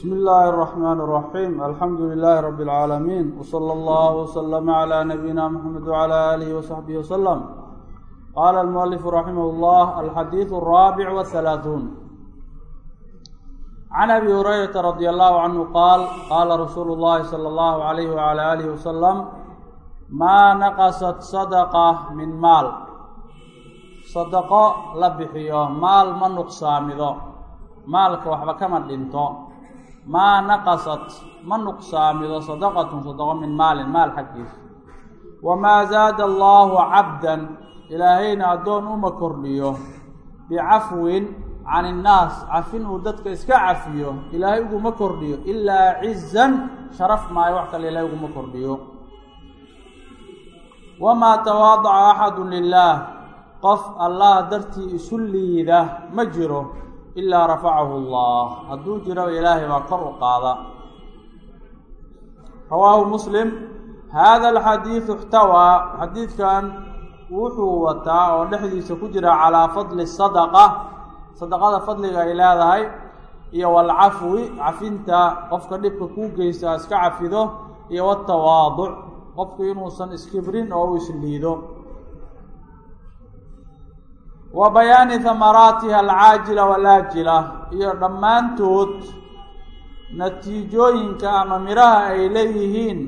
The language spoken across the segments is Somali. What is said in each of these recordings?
bsmi illaahi araxmaani araxiim alxamdu lilaahi rabbi اlcaalamiin wsala allahu wslama cla nabiyina muxamed wcala aalihi wasaxbihi wasalam qaala almualifu raximah llah alxadiidu araabic wahalaahuun can abi hurayrata radi allahu canhu qaal qaala rasuulu llahi sala allahu alayhi wala aalihi wasalam maa naqasat sadaqa min maal sadaqo la bixiyo maal ma nuqsaamido. Maalka waxba kama dhinto maa naqasat ma nuqsaamido sadaqatun sadaqo min maalin maal xaggiisa wamaa zaada allaahu cabdan ilaahayna addoon uma kordhiyo bicafwin can innaas cafin uu dadka iska cafiyo ilaahay uguma kordhiyo ilaa cizan sharaf maayo wax kale ilaahay uguma kordhiyo. Wamaa tawaadaca axadu lilaah qof allah dartii isu liida ma jiro ilaa rafacahu allah. Hadduu jiraba ilaahay baa kor u qaada. Rawaahu muslim hada alxadiidu ixtawaa xadiidkan wuxuu wataa oo dhexdiisa ku jira calaa fadli sadaqa. Sadaqada fadliga ay leedahay iyo walcafwi cafinta qofka dhibka kuu geysta iska cafido iyo watawaaduc qofku inuusan iskibrin oo u isliido wa bayaani hamaraatiha alcaajila walaajila iyo dhammaantood natiijooyinka ama midhaha ay leeyihiin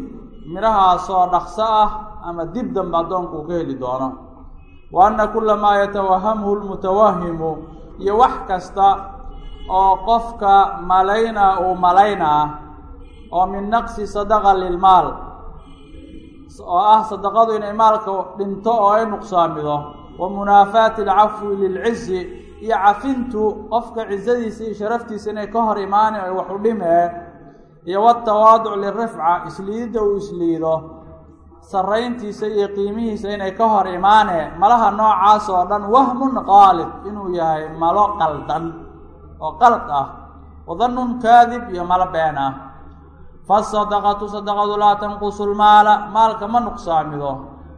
midhahaasoo dhaqso ah ama dib dambe addoonku uu ka heli doono. Wa anna kula maa yatawahamhu lmutawahimu iyo wax kasta oo qofka malayna uu malaynaa oo min naqsi sadaqa lilmaal oo ah sadaqadu inay maalka dhinto oo ay nuqsaamido wa munaafaati alcafwi lilcizi iyo cafintu qofka cizadiisa iyo sharaftiisa inay ka hor imaani ay wax u dhimee iyo watawaaduc lirifca isliididda uu isliido sarrayntiisa iyo qiimihiisa inay ka hor imaane malaha noocaas oo dhan wahmun qaalib inuu yahay malo qaldan oo qalad ah wadannun kaadib iyo malo been ah. Fasadaqatu sadaqadu laa tanqusu lmaala maalka ma nuqsaamido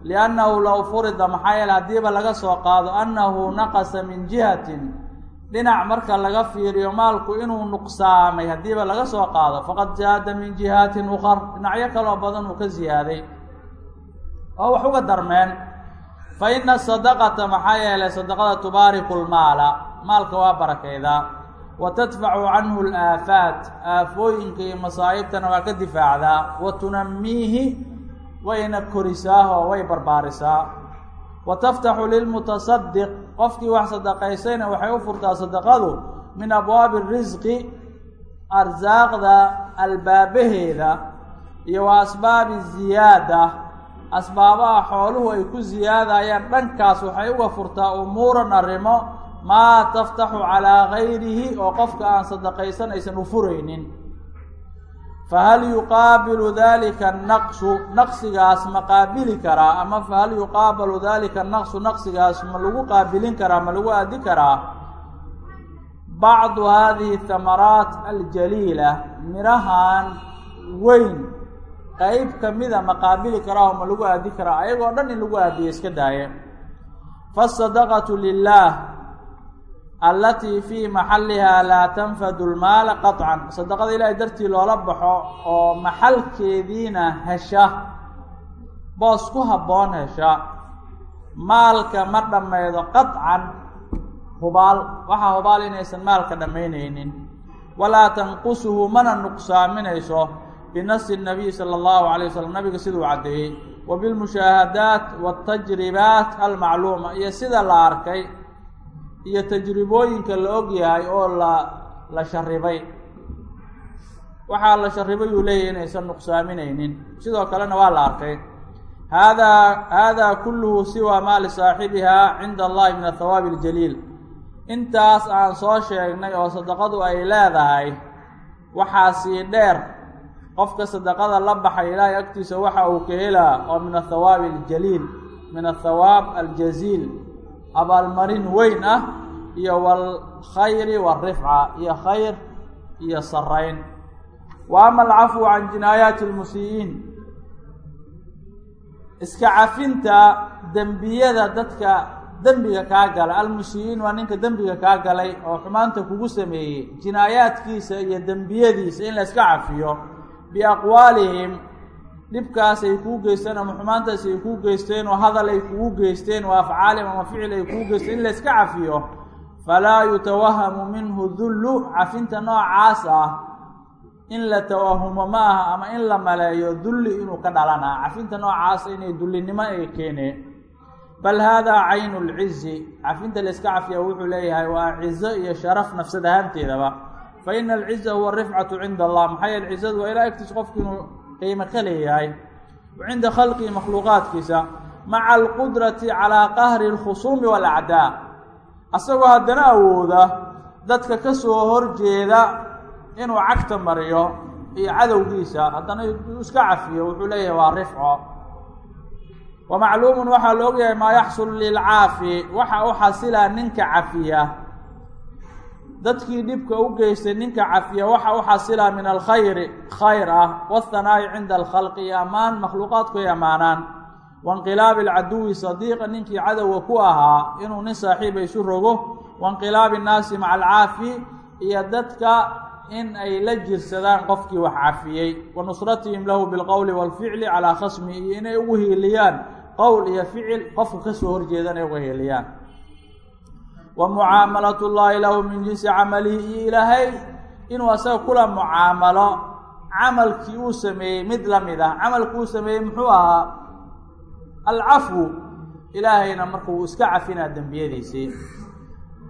liannahu low furida maxaa yeele haddiiba laga soo qaado annahu naqasa min jihatin dhinac marka laga fiiriyo maalku inuu nuqsaamay haddiiba laga soo qaado faqad zaada min jihaatin ukar dhinacyo kaloo badan uu ka ziyaaday oo wax uga darmeen fa ina sadaqata maxaa yeelay sadaqada tubaariku lmaala maalka waa barakaydaa wa tadfacu canhu alaafaat aafooyinka iyo masaa'ibtana waa ka difaacdaa wa tunamiihi wayna korisaa oo way barbaarisaa. Wa taftaxu lilmutasadiq qofkii wax sadaqaysayna waxay u furtaa sadaqadu min abwaabi risqi arsaaqda albaabaheeda iyo wa asbaabi ziyaada. Asbaabaha xooluhu ay ku siyaadayaan dhankaas waxay uga furtaa umuuran arrimo maa taftaxu calaa gayrihi oo qofka aan sadaqaysan aysan u furaynin fahal yuqaabilu dalika naqsu naqsigaas ma qaabili karaa ama fahal yuqaabalu dalika naqsu naqsigaas ma lagu qaabilin karaa ma lagu aadi karaa bacdu hadihi thamaraat aljaliila midhahan weyn qeyb kamida ma qaabili karaa oo ma lagu aadi karaa ayagoo dhan in lagu aadiyo iska daaye fasadaqatu lilah allatii fii maxallihaa laa tanfadu lmaala qaطcan sadaqada ilaahay dartii loola baxo oo maxalkeediina hesha boos ku habboon hesha maalka ma dhammaydo qaطcan hubaal waxaa hubaal inaysan maalka dhammaynaynin. Walaa tanqusuhu mana nuqsaaminayso binasi nabiy sala allahu alayh wasalam nabiga siduu caddeeyey wa bilmushaahadaat waatajribaat almacluuma iyo sida la arkay iyo tajribooyinka la og yahay oo la la sharibay. Waxaa la sharibay uu leeyahy inaysan nuqsaaminaynin. Sidoo kalena waa la arkay. Haadaa haadaa kulluhu siwa maa lisaaxibihaa cinda allahi min athawaabi aljaliil. Intaas aan soo sheegnay oo sadaqadu ay leedahay waxaa sii dheer qofka sadaqada la baxay ilaahay agtiisa waxa uu ka helaa oo min athawaabi aljaliil min athawaab aljaziil abaalmarin weyn ah iyo walkhayri walrifca iyo khayr iyo sarayn wa ama alcafwu can jinaayaati lmusii'iin iska cafinta dembiyada dadka dembiga kaa galay almusii'iin waa ninka dembiga kaa galay oo xumaanta kugu sameeyey jinaayaadkiisa iyo dembiyadiisa in la iska cafiyo biaqwaalihim dhibkaas ay kuu geysteen ama xumaantaas ay kuu geysteen oo hadal ay kugu geysteen oo afcaalim ama ficil ay kugu geysteen in la iska cafiyo falaa yutawahamu minhu dullu cafinta noocaas ah in la tawahumo ma aha ama in la maleeyo dulli inuu ka dhalanaa cafinta noocaas inay dullinimo ay keeneen bal haadaa caynu lcizi cafinta la iska cafiya wuxuu leeyahay waa cizo iyo sharaf nafsad ahaanteedaba. Fa ina alciza huwa arifcatu cinda allah maxaa yeele cizadu waa ilaa agtiisa qofku inuu qiimo ka leeyahay cinda khalqihi makhluuqaadkiisa maca alqudrati calaa qahri alkhusuumi waalacdaa asagoo haddana awooda dadka ka soo horjeeda inuu cagta mariyo iyo cadowgiisa haddana iska cafiyo wuxuu leeyahay waa rifco. Wa macluumun waxaa la ogyahay maa yaxsulu lilcaafi waxa u xasilaa ninka cafiya dadkii dhibka u geystay ninka cafiya waxa u xasilaa min alkhayri khayr ah waathanaa'i cinda alkhalqi ammaan makhluuqaadku ay ammaanaan. Wainqilaabi alcaduwi sadiiqa ninkii cadowga ku ahaa inuu nin saaxiiba isu rogo. Wainqilaabi innaasi maca alcaafi iyo dadka in ay la jirsadaan qofkii wax cafiyey. Wa nusratihim lahu bilqowli waalficli calaa khasmihi iyo inay ugu hiiliyaan. Qowl iyo ficil qofka ka soo horjeedan ay uga hiiliyaan wa mucaamalat llaahi lahu min jinsi camalihi iyo ilaahay inuu asaga kula mucaamalo camalkii uu sameeyey mid la mid ah camalkii uu sameeyey muxuu ahaa alcafwu ilaahayna marka uu iska cafinaa dembiyadiisii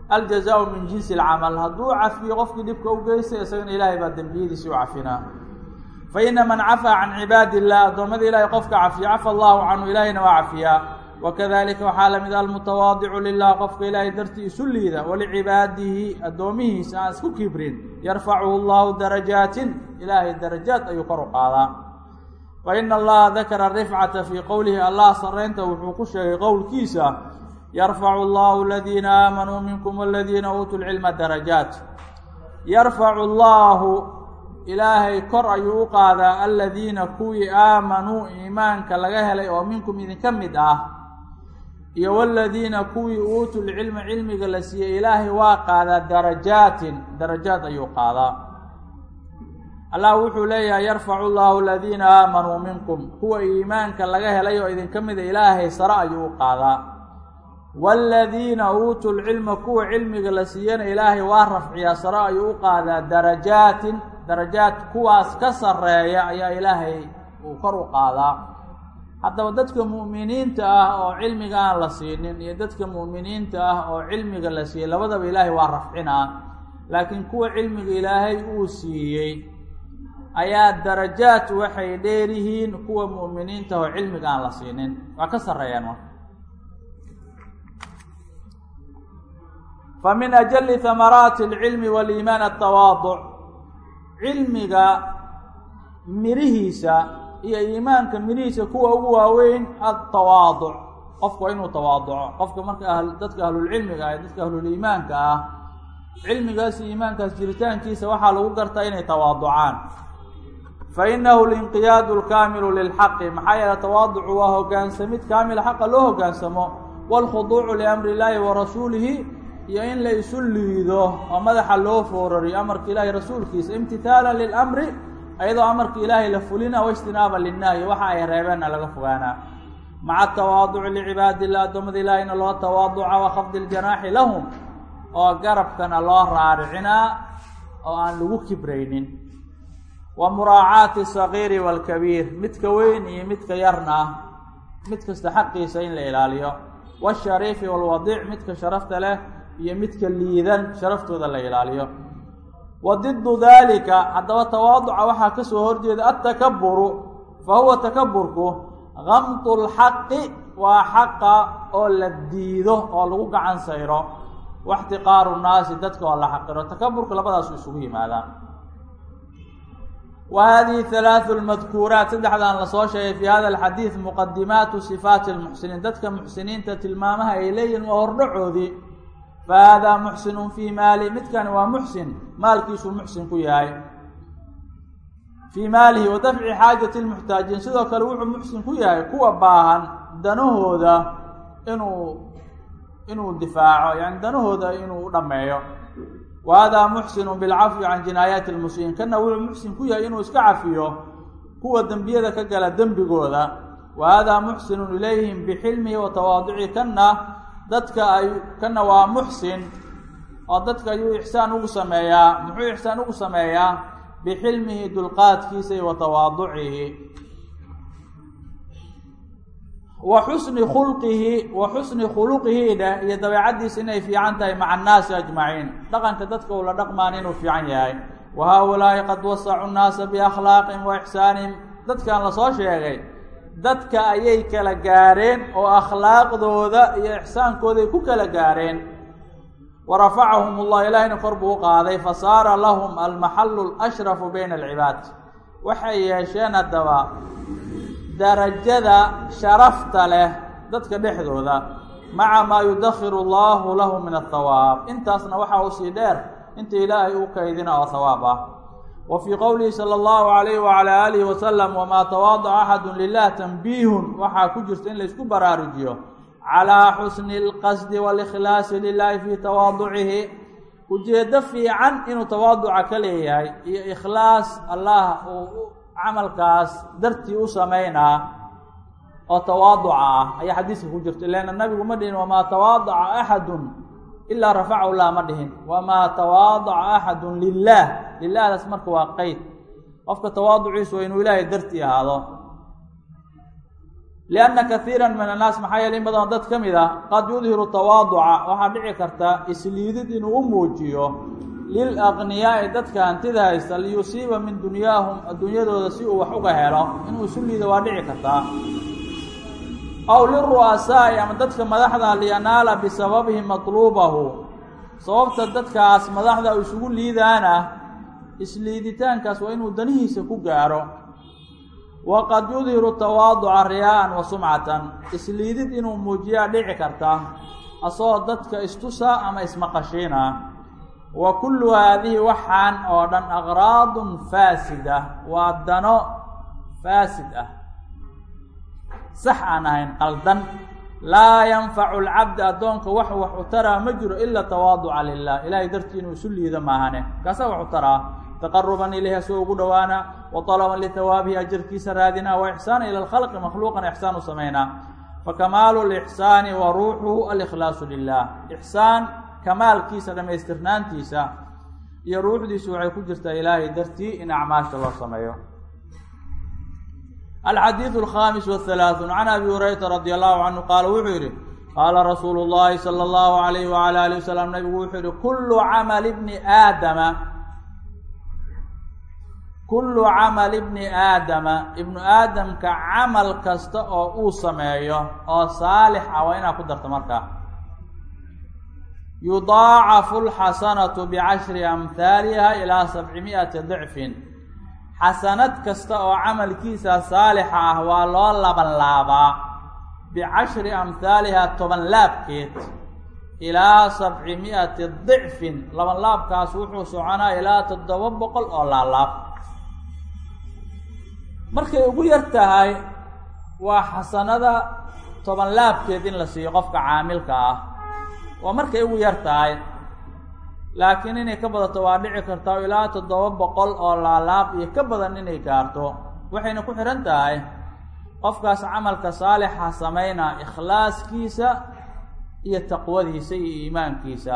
aljazaau min jinsi alcamal hadduu cafiyo qofkii dhibka u geystay isagana ilaahay baa dembiyadiisii u cafinaa fa ina man cafaa can cibaadi illah addoommada ilaahay qofka cafiya cafa allahu canhu ilaahayna waa cafiyaa wakadalika waxaa la mid almutawaadicu lilah qofka ilaahay dartii isu liida walicibaadihi addoomihiisa aan isku kibrin yarfacuhu llahu darajaatin ilaahay darajaad ayuu kor u qaadaa wa ina allaha dakara rifcata fii qowlihi allah sareynta wuxuu ku sheegay qowlkiisa yarfacu allahu aladiina aamanuu minkum waladiina uutuu lcilma darajaat yarfacu allaahu ilaahay kor ayuu u qaadaa aladiina kuwii aamanuu iimaanka laga helay oo minkum idinka mid ah iyo waladiina kuwii uutuu lcilma cilmiga la siiyey ilaahay waa qaadaa darajaatin darajaad ayuu qaadaa. Allah wuxuu leeyahay yarfacu llahu aladiina aamanuu minkum. Kuwa iimaanka laga helay oo idinka mida ilaahay sare ayuu u qaadaa. Waaladiina uutuu lcilma kuwa cilmiga la siiyana ilaahay waa rafciyaa sare ayuu u qaadaa darajaatin darajaad kuwaas ka sarreeya ayaa ilaahay uu kor u qaadaa haddaba dadka mu'miniinta ah oo cilmiga aan la siinin iyo dadka mu'miniinta ah oo cilmiga la siiyey labadaba ilaahay waa rafcinaa laakiin kuwa cilmiga ilaahay uu siiyey ayaa darajaad waxay dheeryihiin kuwa mu'miniinta oo cilmiga aan la siinin. Waa ka sarreeyaan marka. Fa min ajali hamaraati alcilmi waaliimaan altawaaduc cilmiga mirihiisa iyo iimaanka mirihiisa kuwa ugu waaweyn altawaaduc qofku inuu tawaaduco. Qofka marka dadka ahlulcilmiga ah dadka ahluliimaanka ah cilmigaas iyo iimaankaas jiritaankiisa waxaa lagu gartaa inay tawaaducaan. Fa linqiyaadu lkaamilu lilxaqi. Maxaa yeele tawaaducu waa hogaansamid kaamila xaqa loo hogaansamo waalkhuduucu liamri illaahi wa rasuulihi iyo in la isu liido oo madaxa loo foorariyo amarka ilaahi rasuulkiisa imtihaalan lilamri ayadoo amarka ilaahay la fulina wa ijtinaaban linnahyi waxa ay reebeenna laga fogaanaa maca tawaaduci licibaadi illah addoommada ilaahayna loo tawaaduca wa khafdi ljanaaxi lahum oo garabkana loo raaricinaa oo aan lagu kibraynin. Wa muraacaati asagiiri waalkabiir midka weyn iyo midka yarna mid kasta xaqiisa in la ilaaliyo. Waashariifi waalwadiic midka sharafta leh iyo midka liidan sharaftooda la ilaaliyo wa didu daalika haddaba tawaaduca waxaa ka soo horjeeda altakaburu fa huwa takaburku gamtu lxaqi waa xaqa oo la diido oo lagu gacan sayro waxtiqaaru nnaasi dadka oo la xaqiro takaburka labadaasu isugu yimaadaan wa hadihi halaathu lmadkuuraat saddexdan la soo sheegay fi hada alxadiid muqadimaatu sifaati lmuxsiniin dadka muxsiniinta tilmaamaha ay leeyihiin waa hordhacoodii fa haadaa muxsinun fii maali midkani waa muxsin maalkiisuu muxsin ku yahay fii maalihi wa dafci xaajati lmuxtaajiin sidoo kale wuxuu muxsin ku yahay kuwa baahan danahooda inuu inuu difaaco yani danahooda inuu u dhammeeyo wa hada muxsinu bilcafwi can jinaayaati lmuslimiin kana wuxuu muxsin ku yahay inuu iska cafiyo kuwa dembiyada ka gala dembigooda wa muxsinun ilayhim bixilmihi wa tawaaducihi kana dadka ay kana waa muxsin oo dadka ayuu ixsaan ugu sameeyaa muxuu ixsaan ugu sameeyaa? Bixilmihi dulqaadkiisa iyo wa tawaaducihi. Wa xusni khulqihi wa xusni khuluqihi dheh iyo dabeecaddiisa inay fiican tahay maca annaasi ajmaciin. Dhaqanka dadka uu la dhaqmaan inuu fiican yahay. Wa haa-ulaa'i qad wasacu nnaasa biakhlaaqihim wa ixsaanihim dadkan la soo sheegay dadka ayay kala gaareen oo akhlaaqdooda iyo ixsaankooday ku kala gaareen. Wa rafacahum ullah ilaahina kor buu u qaaday. Fa saara lahum almaxallu alashrafu bayna alcibaad. Waxay yeesheen haddaba darajada sharafta leh dadka dhexdooda. Maca maa yudakhiru allahu lahu min athawaab intaasna waxaa u sii dheer. Inta ilaahay u kaydina oo hawaab ah wa fii qowlihi sala allahu alayh wacalaa aalihi wasalam wamaa tawaadaca axadun lilah tanbiihun waxaa ku jirta in laysku baraarujiyo calaa xusni alqasdi waalikhlaasi lilahi fii tawaaducihi ujeeddo fiican inuu tawaaduca ka leeyahay iyo ikhlaas allah uu camalkaas dartii u samaynaa oo tawaaduca ah. Ayaa xadiiska ku jirta. Leanna nabigu ma dhihin wamaa tawaadaca axadun ilaa rafacahu lah ma dhihin. Wamaa tawaadaca axadun lilah lilahdaas marka waa qeyd qofka tawaaduciisu waa inuu ilaahay dartii ahaado. Lianna kaiira min annaas maxaa yeele in badanoo dad ka mid ah qad yudhiru tawaaduca waxaa dhici karta isliidid inuu u muujiyo lil aqniyaai dadka hantida haysta liyusiiba min dunyaahum adduunyadooda si uu wax uga helo. Inuu isu liido waa dhici kartaa aw liru'asaa'i ama dadka madaxda liyanaala bisababihi matluubahu sababta dadkaas madaxda isugu liidaana isliiditaankaas waa inuu danihiisa ku gaaro waqad yudhiru tawaaduca riyaa'an wa sumcatan isliidid inuu muujiyaa dhici karta asagoo dadka istusa ama ismaqashiina wa kullu haadihi waxaan oo dhan aqraadun faasida waa dano faasid ah sax aan ahayn qaldan. Laa yanfacu alcabda addoonka wax wax u taraa ma jiro ila tawaaduca lilah ilaahay dartii inuu isu liido maahane. Kaasaa wax u taraa? Taqaruban ilayhi asoo ugu dhowaana. Wa talaban litawaabihi ajarkiisa raadinaa wa ixsaana ila alkhalqi makhluuqan ixsaan u samaynaa fakamaalu lixsaani wa ruuxuhu alikhlaasu lilah ixsaan kamaalkiisa dhammaystirnaantiisa iyo ruuxdiisu waxay ku jirtaa ilaahay dartii in acmaasha loo sameeyo alxadiidu alkhaamis wahalaaثuun can abi hurayrata radi allahu canhu qaala wuxuu yidhi qaala rasuulu llahi sala allahu alayh wala alih wasalam nabigu wuxuu yihi kullu camali bni aadama kullu camali bni aadama ibnu aadamka camal kasta oo uu sameeyo oo saalix ah waa inaad ku darto markaa yudaacafu lxasanatu bicashri amhaaliha ilaa sabcimi'ati dicfin xasanad kasta oo camalkiisa saalixa ah waa loo laban laabaa bicashri amhaaliha toban laabkeed ilaa sabcimi'ati dicfin. Laban laabkaas wuxuu soconaa ilaa toddoba boqol oo laalaab. Markay ugu yar tahay waa xasanada toban laabkeed in la siiyo qofka caamilka ah. Waa markay ugu yar tahay laakiin inay ka badato waa dhici kartaa ilaa toddoba boqol oo laalaab iyo ka badan inay gaarto. Waxayna ku xihan tahay qofkaas camalka saalixa sameynaa ikhlaaskiisa iyo taqwadiisa iyo iimaankiisa.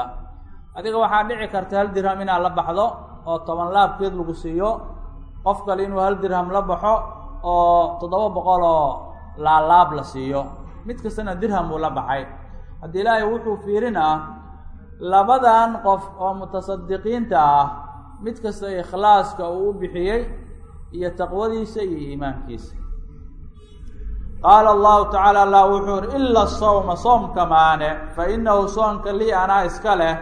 Adiga waxaa dhici karta hal dirham inaad la baxdo oo toban laabkeed lagu siiyo. Qof kale inuu hal dirham la baxo oo toddoba boqol oo laalaab la siiyo. Mid kastana dirham buu la baxay. Haddii ilaahay wuxuu fiirinaa labadan qof oo mutasadiqiinta ah mid kasta ikhlaaska uu u bixiyey iyo taqwadiisa iyo iimaankiisa. Qaala allahu tacaala allah wuxuu yihi ila sawma soomka maane fa inahu soonka lii anaa iska leh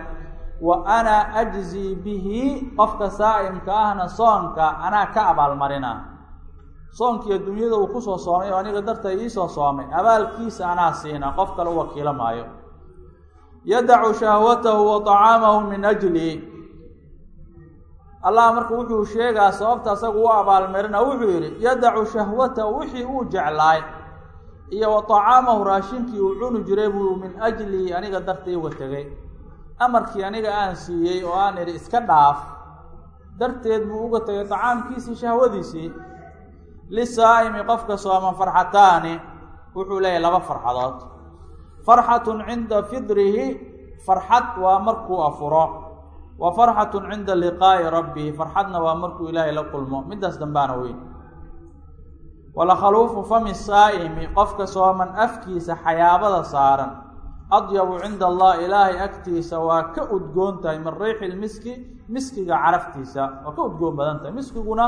wa ana ajzii bihi qofka saa'imka ahna soonka anaa ka abaalmarina. Soonkiiyo dunyada uu ku soo soomay oo aniga darta iisoo soomay abaalkiisa anaa siina qof kale u wakiilo maayo yadacu shahwatahu wa طacaamahu min ajli. Allah marka wuxuu sheegaa sababta asagu u abaalmarina wuxuu yidhi yadacu shahwatahu wixii uu jeclaay iyo wa tacaamahu raashinkii uu cuni jiray buu min ajlii aniga dartay uga tegay amarkii aniga aan siiyey oo aan idhi iska dhaaf darteed buu uga tegay tacaamkiisii shahwadiisii lisaa'imi qofka sooman farxataani wuxuu leeyahay laba farxadood farxatun cinda fidrihi farxad waa markuu afuro. Wa farxatun cinda liqaa'i rabbihi farxadna waa markuu ilaahay la kulmo. Middaas dambaana weyn. Walakhaluufu fami saa'imi qofka sooman afkiisa xayaabada saaran. Adyabu cinda allah ilaahay agtiisa waa ka udgoon tahay min riixi lmiski miskiga caraftiisa. Waa ka udgoon badan tahay miskiguna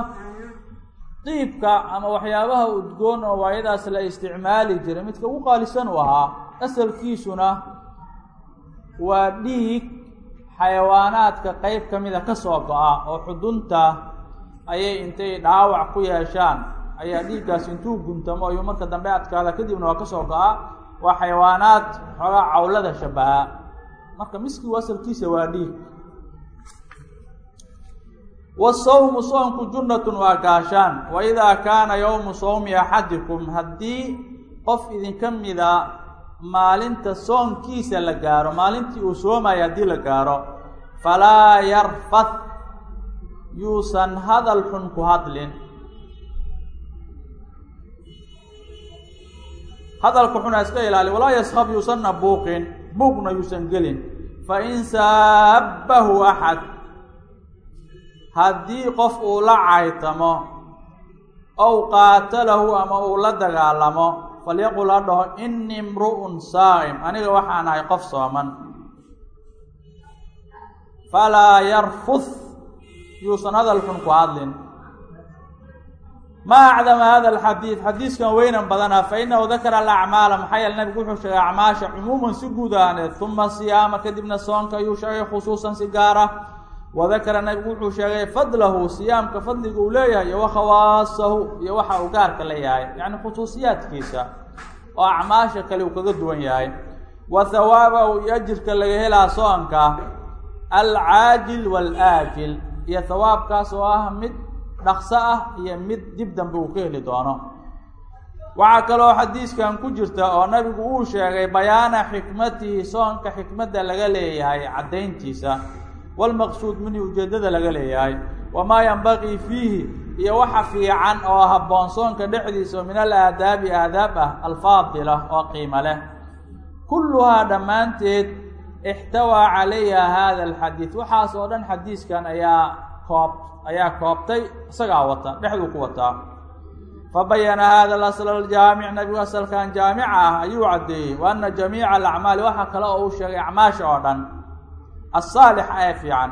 diibka ama waxyaabaha udgoon oo waayadaas la isticmaali jiray midka ugu qaalisan u ahaa asalkiisuna waa dhiig xayawaanaadka qeyb ka mida ka soo go-a oo xudunta ayay intay dhaawac ku yeeshaan. Ayaa dhiiggaas intuu guntamo ayuu marka dambe adkaada kadibna waa ka soo go-a waa xayawaanaad xoogaa cawlada shabaha marka miskigu asalkiisa waa dhiig. Wasawmu soomku junnatun waa gaashaan. Wa idaa kaana yowmu sawmi axadikum haddii qof idinka mida maalinta soonkiisa la gaaro maalintii uu soomayo haddii la gaaro falaa yarfad yuusan hadal xun ku hadlin. Hadalka xuna iska ilaali walaa yaskab yuusanna buuqin buuqna yuusan gelin. Fa in saabbahu axad. Haddii qof uu la caytamo ow qaatalahu ama uu la dagaalamo falyaqul ha dhaho inii imru'un saa'im aniga waxaan ahay qof sooman falaa yarfud yuusan hadal xun ku hadlin ma acdama hada alxadiid xadiiskan weynan badana fa inahu dakara alacmaala maxaa yeele nabigu wuxuu sheegay acmaasha cumuuman si guud ahaaneed uma siyaama kadibna soonka ayuu sheegay khusuusan si gaara wadakara nabigu wuxuu sheegay fadlahu siyaamka fadliga uu leeyahay iyo wakhawaasahu iyo waxa uu gaarka leeyahay yacni khusuusiyaadkiisa oo acmaasha kale uu kaga duwan yahay. Wa hawaabahu iyo ajirka laga helaa soonka alcaajil waalaajil iyo hawaabkaas oo ah mid dhaqso ah iyo mid dib dambe uu ka heli doono. Waxaa kaloo xadiiskan ku jirta oo nabigu uu sheegay bayaana xikmatihi soonka xikmadda laga leeyahay caddayntiisa. Walmaqsuud minhi ujeeddada laga leeyahay. Wamaa yanbaqii fiihi iyo waxa fiican oo habboon soonka dhexdiisa min al aadaab ah alfaadila oo qiimo leh. Kulluhaa dhammaanteed ixtawaa calayha hada alxadiid waxaas oo dhan xadiiskan ayaa koob ayaa koobtay isagaa wata dhexduu ku wataa. Fa bayana hada alasl aljaamic nabigu asalkan jaamica ah ayuu caddeeyey wa ana jamiica alacmaali waxaa kale oo uu sheegay acmaasha oo dhan. Asaalix ee fiican.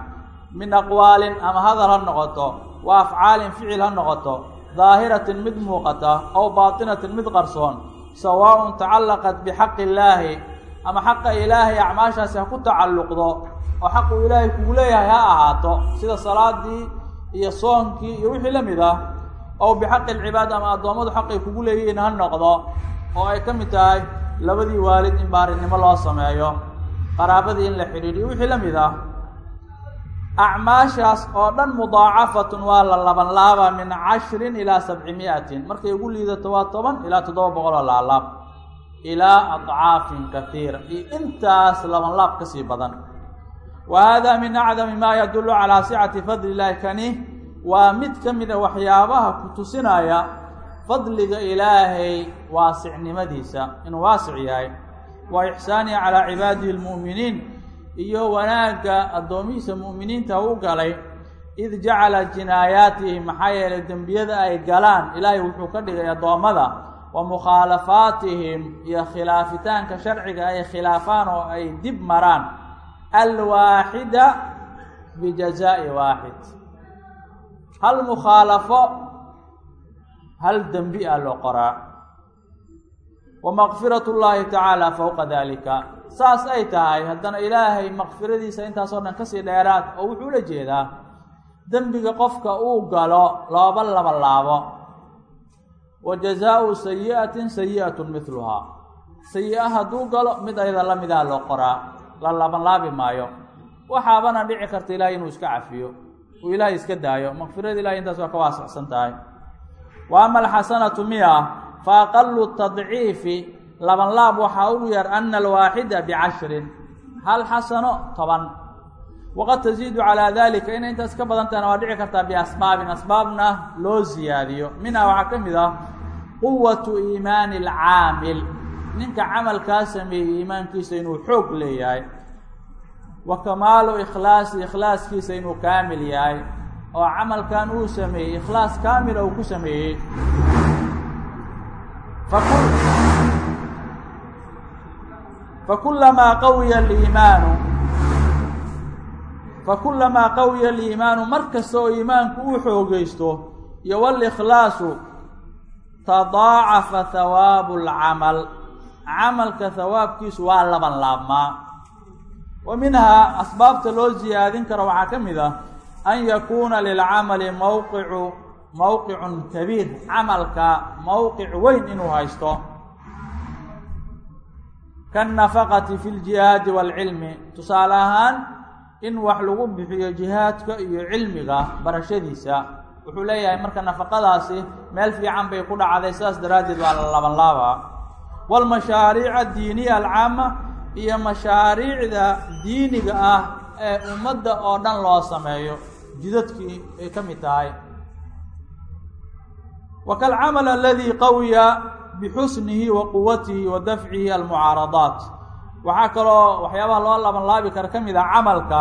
Min aqwaalin ama hadal ha noqoto wa afcaalin ficil ha noqoto. Daahiratin mid muuqata aw baatinatin mid qarsoon. Sawaaءun tacallaqat bixaqi illaahi ama xaqa ilaahay acmaashaasi ha ku tacalluqdo oo xaqu ilaahay kugu leeyahay ha ahaato sida salaadii iyo soonkii iyo wixii la mid ah ow bixaqi alcibaad ama addoommadu xaqay kugu leeyihiin ha noqdo oo ay ka mid tahay labadii waalid in baarinimo loo sameeyo qaraabadii in la xidhiidhiyo wixii la mid ah acmaashaas oo dhan mudaacafatun waa la laban laaba min cashrin ilaa sabci mi'atin markay ugu liidato waa toban ilaa toddoba boqoloo laalaab. Ilaa adcaafin katiira iyo intaas laban laab ka sii badan. Wa hada min acdami maa yadullu calaa sicati fadli illaahi kani. Waa mid ka mid a waxyaabaha ku tusinaya fadliga ilaahay waasicnimadiisa. Inuu waasic yahay. Wa ixsaanihi calaa cibaadihi lmu'miniin iyo wanaagga addoomihiisa mu'miniinta u galay id jacala jinaayaatihim maxaa yeelay dembiyada ay galaan ilaahay wuxuu ka dhigay addoommada wa mukhaalafaatihim iyo khilaafitaanka sharciga ay khilaafaan oo ay dib maraan. Alwaaxida bijazaa'i waaxid hal mukhaalafo hal dembi a loo qoraa. Wa makfirat llaahi tacaala fowqa dalika saas ay tahay haddana ilaahay makfiradiisa intaasoo dhan ka sii dheeraad oo wuxuu la jeedaa dembiga qofka uu galo looba laba laabo. Wa jazaau sayi'atin sayi'atun midluhaa sayi-a hadduu galo mid ayada la midaa loo qoraa la laban laabi maayo. Waxaabana dhici karta ilaahay inuu iska cafiyo uu ilaahay iska daayo. Makfirada ilahay intaas waa ka waasicsan tahay. Wa ama alxasanatu miya fa aqalu tadciifi laban laab waxaa ugu yar ana alwaaxida bicashrin. Hal xasano toban. Waqad taziidu calaa dalika inay intaas ka badan tahana waa dhici kartaa biasbaabin. Asbaabna loo ziyaadiyo. Minhaa waxaa ka mid ah quwatu iimaani alcaamil. Ninka camalkaa sameeyey iimaankiisa inuu xoog leeyahay. Wa kamaalu ikhlaasi ikhlaaskiisa inuu kaamil yahay. Oo camalkan uu sameeyey ikhlaas kaamila uu ku sameeyey fakulamaa qawiya aliimaanu fakulamaa qawiya aliimaanu mar kasta oo iimaanku uu xoogeysto iyo walikhlaasu tadaacafa hawaabu alcamal camalka hawaabkiisu waa laban laabmaa wa minhaa asbaabta loo siyaadin karo waxaa ka mid ah an yakuuna lilcamali mawqicu mowqicun kabiir camalka mowqic weyn inuu haysto kaannafaqati fi ljihaadi waalcilmi tusaale ahaan in wax lagu bixiyo jihaadka iyo cilmiga barashadiisa wuxuu leeyahay marka nafaqadaasi meel fiican bay ku dhacday sidaas daraaddeed waa la laban laabaa waalmashaariic addiiniya alcaama iyo mashaariicda diiniga ah ee ummadda oo dhan loo sameeyo jidadkii ay ka mid tahay wa kalcamal aladii qawiya bixusnihi wa quwatihi wa dafcihi almucaaradaat waxaa kaloo waxyaabaha loo laban laabi kara ka mid ah camalka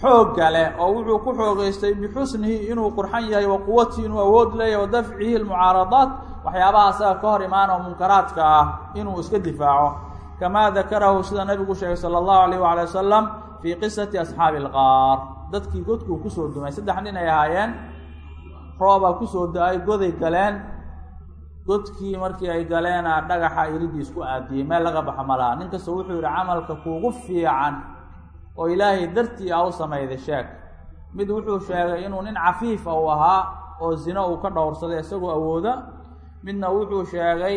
xoogga leh oo wuxuu ku xoogeystay bixusnihi inuu qurxan yahay wa quwatihi inuu awood leeyahy wa dafcihi almucaaradaat waxyaabaha asaga ka hor imaana oo munkaraadka ah inuu iska difaaco kamaa dakarahu sida nabigu sheegay sala allahu alayh waala wasalam fii qisati asxaabi alqaar dadkii godkuu ku soo dumay saddex ay ahaayeen roobaa ku soo da'ay goday galeen godkii markii ay galeena dhagaxa iridii isku aadiyey meel laga baxo ma laha. Nin kasta wuxuu yidhi camalka kuugu fiican oo ilaahay dartii a u samayday sheeg. Mid wuxuu sheegay inuu nin cafiifa uu ahaa oo zino uu ka dhowrsaday isagoo awooda. Midna wuxuu sheegay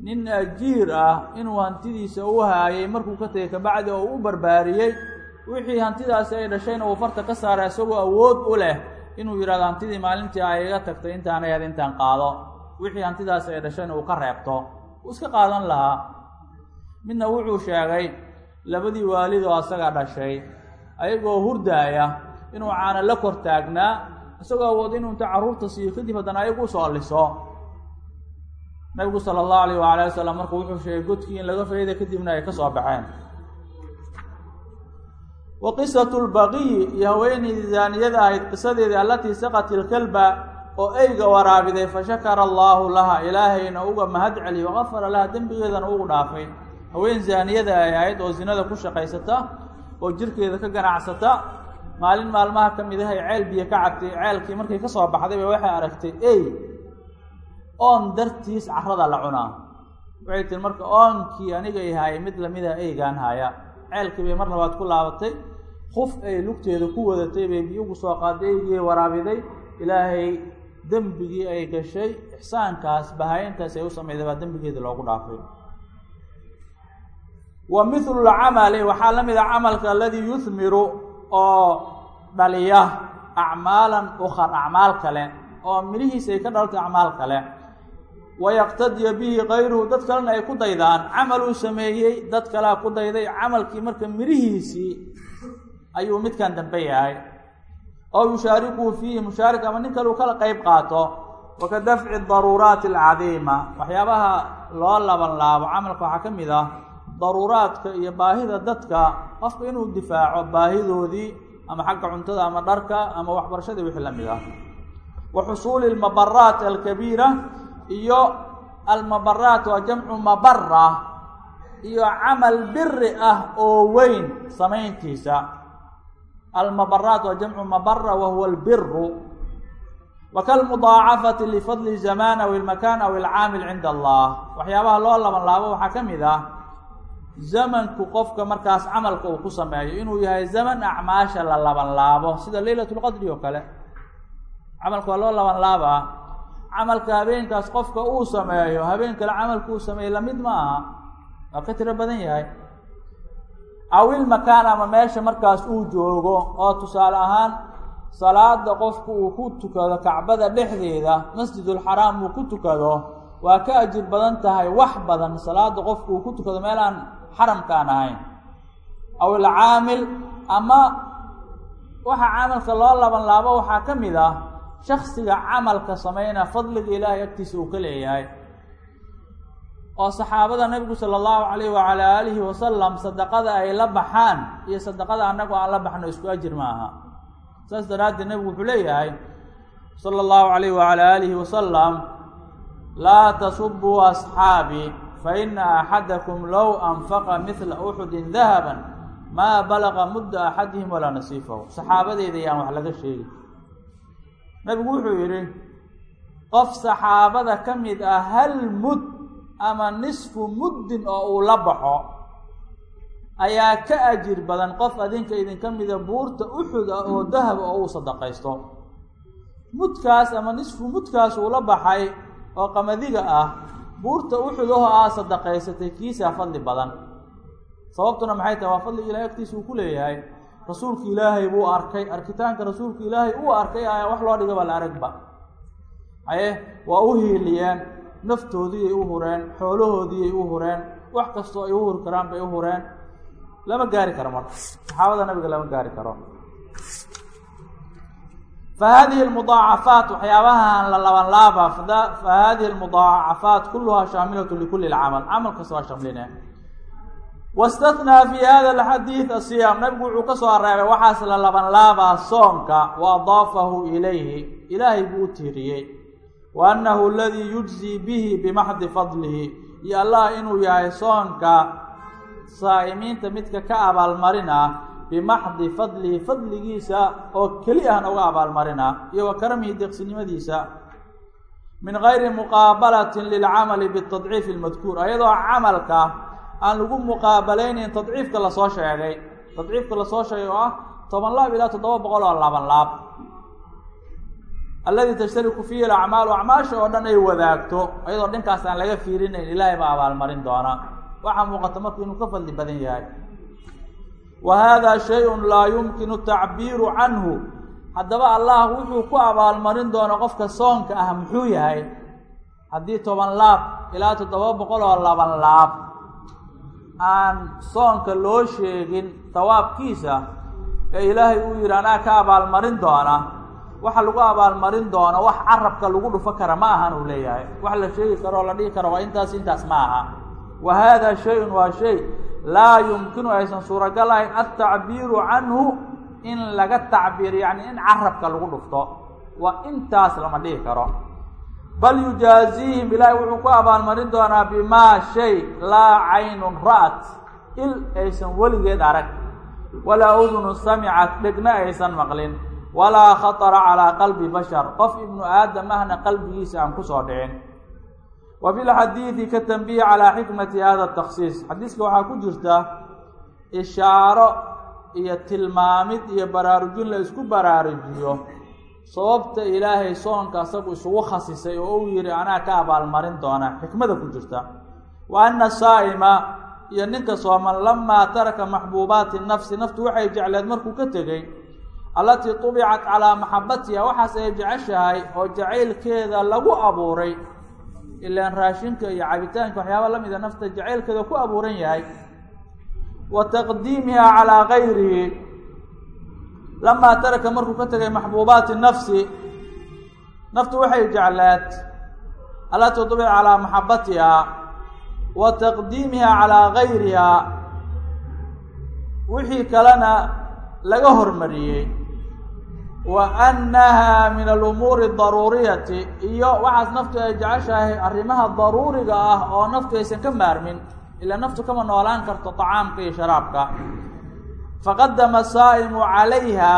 nin ajiir ah inuu hantidiisa u haayay markuu ka tegay kabacdi oo u barbaariyey wixii hantidaasi ay dhashayna uu farta ka saaray isagoo awood u leh inuu yidhahdo hantidii maalintii ay iga tagtay intaanay had intaan qaado wixii hantidaasi ay dhashayna uu ka reebto uu iska qaadan lahaa. Midna wuxuu sheegay labadii waalid oo asaga dhashay ayagoo hurdaaya inuu caana la kor taagnaa isagoo awood inuu inta carruurta siiyo kadib haddana ayagu u soo liso. Nabigu sala allahu alayh waala wasalam markuu wuxuu sheegay godkii in laga fayday kadibna ay ka soo baxeen. Wa qisatu lbaqiyi iyo haweenaydii zaaniyada ahayd qisadeedii allatii saqat ilkalba oo eyga waraabiday fashakara allaahu laha ilaahayna uga mahad celiy waqafara laha dembigeedana ugu dhaafay. Haween zaaniyada ay ahayd oo zinada ku shaqaysata oo jirkeeda ka ganacsata maalin maalmaha ka mid ahay ceel biyo ka cabtay ceelkii markay ka soo baxday bay waxay aragtay ey oon dartiis carada la cunaa. Waxay tiri marka oonkii aniga i haayay mid lamida eygaan haya ceelkii bay mar labaad ku laabatay huf ay lugteeda ku wadatay bay biyo ugu soo qaaday eygii waraabiday ilaahay dembigii ay gashay ixsaankaas bahaayintaas ay u samayday baa dembigeeda loogu dhaafay. Wa mithlu lcamali waxaa la mid a camalka aladii yuhmiru oo dhaliya acmaalan ukar acmaal kale oo midhihiisa ay ka dhaltay acmaal kale. Wayaqtadiya bihi kayruhu dad kalena ay ku daydaan. Camal uu sameeyey dad kalea ku dayday. Camalkii marka midhihiisii ayuu midkan dambe yahay oo yushaarikuhu fiihi mushaarik ama nin kale uu kala qeyb qaato waka dafci daruuraati alcadiima waxyaabaha loo laban laabo camalka waxaa ka mid ah daruuraadka iyo baahida dadka qofka inuu difaaco baahidoodii ama xagga cuntada ama dharka ama waxbarashadii wixii la mid ah wa xusuuli almabaraat alkabiira iyo almabaraat waa jamcu mabara iyo camal biri ah oo weyn samayntiisa almabaraat waa jamcu mabara wa huwa albiru wa kalmudaacafati lifadli zamaan aw ilmakaan aw ilcaamil cinda allah waxyaabaha loo laban laabo waxaa ka mid ah zamanku qofka markaas camalka uu ku sameeyo inuu yahay zaman acmaasha la laban laabo sida leylat lqadri oo kale camalka waa loo laban laabaa camalka habeenkaas qofka uu sameeyo habeen kale camalka uu sameeyo la mid ma aha waa ka tiro badan yahay awil makaan ama meesha markaas uu joogo oo tusaale ahaan salaada qofku uu ku tukado kacbada dhexdeeda masjidulxaraam uu ku tukado waa ka ajir badan tahay wax badan salaada qofku uu ku tukado meel aan xaramkaan ahayn. Aw ilcaamil ama waxa camalka loo laban laabo waxaa ka mid ah shaksiga camalka sameynaa fadliga ilaahay agtiisa uu ka leeyahay oo saxaabada nebigu sala allahu calayh wacalaa aalihi wasalam sadaqada ay la baxaan iyo sadaqada annagu aan la baxno isku ajir ma aha saas daraaddeed nebigu wuxuu leeyahay sala allahu calayh wacalaa aalihi wasalam laa tasubuu asxaabii faina axadakum low anfaqa midla uxudin dahaban maa balaqa mudda axadihim walaa nasiifahu. Saxaabadeyda yaan wax laga sheegi. Nebigu wuxuu yidhi qof saxaabada ka mid ah hal mud ama nisfu muddin oo uu la baxo ayaa ka ajir badan qof adinka idinka mida buurta uxud ah oo dahab oo uu sadaqaysto. Mudkaas ama nisfu mudkaas uu la baxay oo qamadiga ah buurta uxud aho aa sadaqaysatay kiisaa fadli badan. Sababtuna maxay tahay? Waa fadliga ilahay agtiisa uu ku leeyahay. Rasuulka ilaahay buu arkay arkitaanka rasuulka ilaahay uu arkay ayaa wax loo dhigaba la aragba haye waa u hiiliyeen naftoodiiyay u hureen xoolahoodiiyay u hureen wax kastoo ay u huri karaan bay u hureen lama gaari karo marka. Saxaabada nabiga lama gaari karo. Fa hadihi almudaacafaat waxyaabahan la laban fa hadihi almudaacafaat kuluhaa shaamilatu likulli lcamal camal kasta waa shamline wastathnaa fi hada alxadiid asiyaam nabigu wuxuu ka soo reebay waxaas la laban laabaa soonka wa adaafahu ilayhi. Ilaahay buu u tiiriyey wa annahu aladii yujzii bihi bimaxdi fadlihi iyo allah inuu yahay soonka saa'imiinta midka ka abaalmarin ah bimaxdi fadlihi fadligiisa oo keli ahna uga abaalmarin ah iyo wa karamihi deeqsinimadiisa min gayri muqaabalatin lilcamali bitadciifi almadkuur ayadoo camalka aan lagu muqaabalaynayn tadciifka la soo sheegay tadciifka la soo sheegay oo ah toban laab ilaa toddoba boqol oo laban laab alladii tashtariku fiihi alacmaalu acmaasha oo dhan ay wadaagto ayadoo dhinkaas aan laga fiirinayn ilaahay baa abaalmarin doona. Waxaa muuqata marku inuu ka fadli badan yahay. Wa hada shay-un laa yumkinu tacbiiru canhu. Haddaba allah wuxuu ku abaalmarin doona qofka soonka ah muxuu yahay? Haddii toban laab ilaa toddoba boqol oo laban laab. Aan soonka loo sheegin tawaabkiisa ee ilaahay uu yidhi anaa ka abaalmarin doona waxa lagu abaalmarin doono wax carabka lagu dhufo kara ma ahan uu leeyahay. Wax la sheegi karo oo la dhihi karo waa intaas intaas ma aha. Wa hada shay-un waa shay laa yumkinu aysan suuragal ahayn altacbiiru canhu in laga tacbiir yacni in carabka lagu dhufto. Waa intaas lama dhihi karo. Bal yujaaziihim ilaahay wuxuu ku abaalmarin doonaa bimaa shay laa caynun ra'at il aysan weligeed arag. Walaa udunu samicat dhegna aysan maqlin walaa khatara calaa qalbi bashar. Qof ibnu aadam ahna qalbigiisa aan ku soo dhicin. Wa fi lxadiidi ka tanbiih calaa xikmati hada takhsiis. Xadiiska waxaa ku jirta ishaaro iyo tilmaamid iyo baraarujin la isku baraarujiyo sababta ilaahay soonka asagu isugu khasisay oo uu yihi anaa ka abaalmarin doona xikmada ku jirta. Wa ana saa'ima iyo ninka sooman lamaa taraka maxbuubaati nafsi naftu waxay jecleed markuu ka tegey allatii tubicat calaa maxabatiha waxaas ay jeceshahay oo jacaylkeeda lagu abuuray. Ilaan raashinka iyo cabitaanka waxyaaba la mida nafta jacaylkeeda ku abuuran yahay. Wa taqdiimiha calaa gayrihi. Lamaa taraka markuu ka tegay maxbuubaati nafsi naftu waxay jecleed allatii tubicat calaa maxabatiha. Wa taqdiimiha calaa gayriha. Wixii kalena laga hormariyey wa annaha min alumuuri daruuriyati iyo waxaas naftu ay jeceshahay arrimaha daruuriga ah oo naftu aysan ka maarmin ilaa naftu kama noolaan karto طacaamka iyo sharaabka. Faqadama saa'imu calayha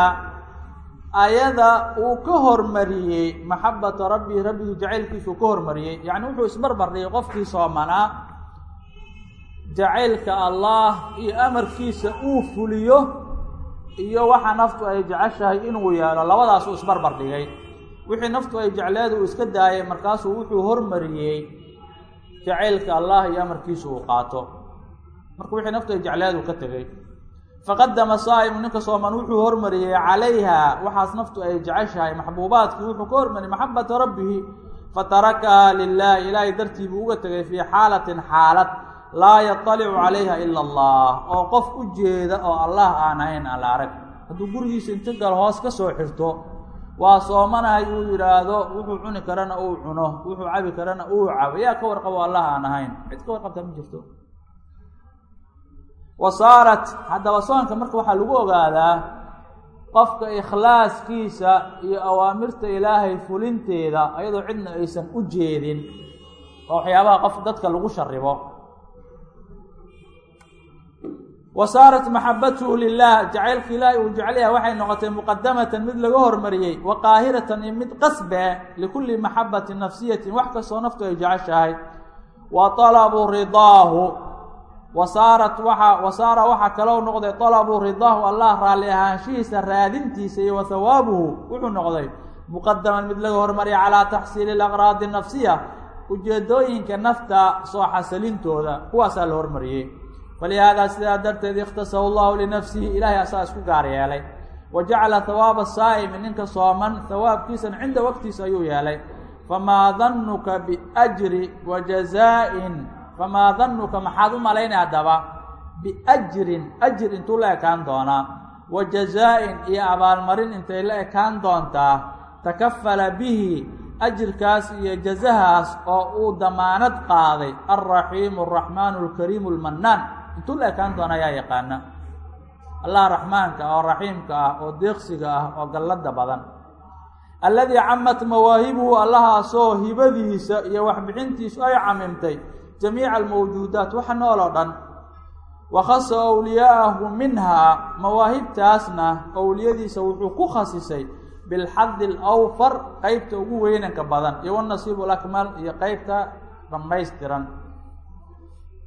ayada uu ka hormariyey maxabata rabbihi rabbigu jacaylkiisuu ka hormariyey yacni wuxuu isbarbar dhigay qofkii soomanaa jacaylka allah iyo amarkiisa uu fuliyo iyo waxa naftu ay jeceshahay inuu yeelo labadaasuu isbarbar dhigay. Wixii naftu ay jecleed uu iska daayay markaasuu wuxuu hormariyey jacaylka allah iyo amarkiisa uu qaato. Marka wixii naftu ay jecleed uu ka tegey faqadama saa'imu ninka sooman wuxuu hormariyey calayha waxaas naftu ay jeceshahay maxbuubaadkii wuxuu ka hormariyey maxabata rabbihi. Fatarakahaa lilaahi ilaahay dartii buu uga tegay fii xaalatin xaalad laa yaطalicu calayha ila allah oo qof u jeeda oo allah aan ahayn aan arag. Hadduu gurigiisa inta gal hoos ka soo xirto waa soomanahay uu yidhaahdo wuxuu cuni karana uu cuno wuxuu cabi karana uu cabo. Yaa ka warqabo allah aan ahayn. Cid ka warqabtaa ma jirto. Wa saarat haddaba soonka marka waxaa lagu ogaadaa qofka ikhlaaskiisa iyo awaamirta ilaahay fulinteeda ayadoo cidna aysan u jeedin oo waxyaabaha qof dadka lagu sharibo wa saarat maxabatuhu lilah jacaylka ilaahay uu jecelyaha waxay noqotay muqadamatan mid laga hormariyey wa qaahiratan iyo mid qasbe likulli maxabati nafsiyatin. Wax kastoo naftu ay jeceshahay. Wa talabu ridaahu. Wa saarat waxa wa saara waxaa kaloo noqday talabu ridaahu allah raalli ahaanshihiisa raadintiisa iyo wa hawaabuhu wuxuu noqday muqadaman mid laga hormariya calaa taxsiili alaqraadi nafsiya ujeedooyinka nafta soo xasilintooda kuwaasaa la hormariyey falihaadaa sidaa darteed ikhtasahu llahu linafsihi ilaahay asaa isku gaar yeelay wa jacala hawaaba saa'imi ninka sooman hawaabkiisan cinda waqtiisa ayuu yeelay famaa danuka biajri wa jazaa-in famaa danuka maxaad u malaynay haddaba biajrin ajir intuu la ekaan doonaa wa jazaa-in iyo abaalmarin intay la ekaan doontaa takafala bihi ajirkaas iyo jazahaas oo uu damaanad qaaday alraxiimu araxmaanu alkariimu almannaan intuu la ekaan doona ayaa yaqaana allah raxmaanka oo raxiimka ah oo deeqsiga ah oo gallada badan alladii camat mawaahibuhu allahaasoo hibadiisa iyo waxbixintiisu ay camimtay jamiica almawjuudaat waxa nool oo dhan wa khasa awliyaa'ahu minhaa mawaahibtaasna owliyadiisa wuxuu ku khasisay bilxadi alawfar qeybta ugu weynanka badan iyo wanasiibu alakmal iyo qeybta dhammaystiran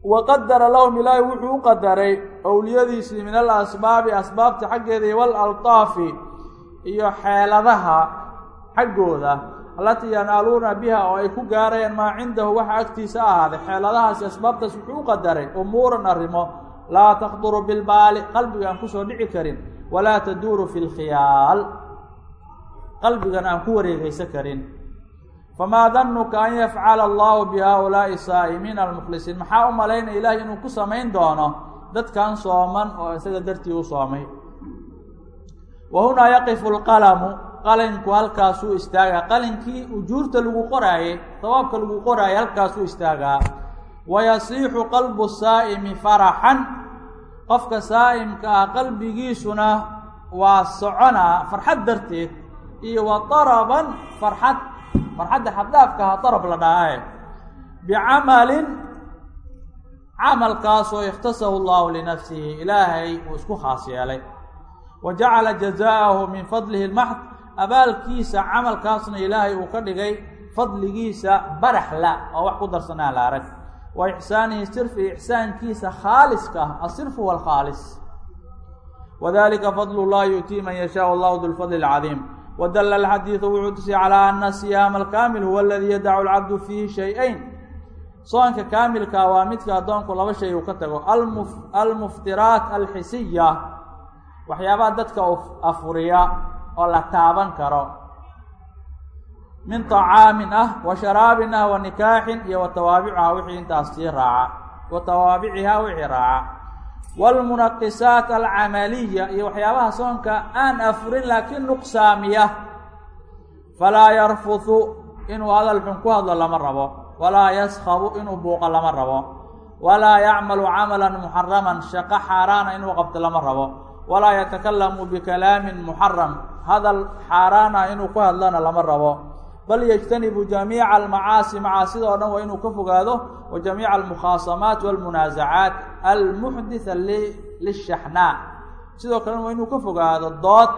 wa qadara lahum ilaahi wuxuu u qadaray owliyadiisii min alasbaabi asbaabta xaggeeda iyo walaltaafi iyo xeeladaha xaggooda allatii yanaaluuna biha oo ay ku gaarayaan maa cindahu waxa agtiisa ahaaday xeeladahaasi asbaabtaas wuxuu u qadaray umuuran arrimo. Laa takduru bilbaali qalbiga aan ku soo dhici karin. Walaa taduuru fi lkhiyaal qalbigan aan ku wareegaysa karin famaa danuka an yafcala allahu bi haaulaa'i saa'imiin almukhlisiin maxaa u malaynaya ilaahay inuu ku samayn doono dadkan sooman oo isaga dartii u soomay? Wa hunaa yaqifu lqalamu qalinku halkaasuu istaagaa. Qalinkii ujuurta lagu qoraayey sawaabka lagu qoraayay halkaasuu istaagaa. Wa yasiixu qalbu saa'imi faraxan. Qofka saa'imka ah qalbigiisuna waa soconaa farxad darteed iyo wa daraban farxad farxadda xaddaafka aha darab la dhahae bicamalin camalkaasoo ikhtasahu allahu linafsihi ilaahay uu isku khaas yeelay. Wa jacala jazaaءahu min fadlihi lmaxd abaalkiisa camalkaasna ilaahay uu ka dhigay fadligiisa baraxla oo wax ku darsanaa la arag. Wa ixsaanihi sirfi ixsaankiisa khaaliska ah asirfu waalkhaalis wadalika fadlu llahi yu'tii man yashaau allahu du lfadli اlcadiim wadala alxadiidu wuxuu tusay calaa ana siyaama alkaamil huwa aladii yadacu alcabdu fiihi shay-ayn soonka kaamilkaa waa midka addoonku laba shay uu ka tago almu almuftiraat alxisiya waxyaabaha dadka afuriya oo la taaban karo min طacaamin ah wa sharaabin ah wa nikaaxin iyo wa tawaabicuhaa wixii intaas sii raaca wa wixii raaca wاlmunaqisaat alcamaliya iyo waxyaabaha soonka aan afurin laakiin nuqsaamiya falaa yarfuhu inuu hadal xun ku hadlo lama rabo walaa yaskhabu inuu buuqo lama rabo walaa yacmalu camala muxaraman shaqo xaaraana inuu qabto lama rabo walaa yatakalamu bikalaamin muxaram hadal xaaraana inuu ku hadlana lama rabo bal yجtanibu jamiica almacaasi macaasida oo dhan waa inuu ka fogaado wa jamiica almukhaasamaat walmunaasacaat almuxditha lishaxnaa sidoo kalena waa inuu ka fogaado dood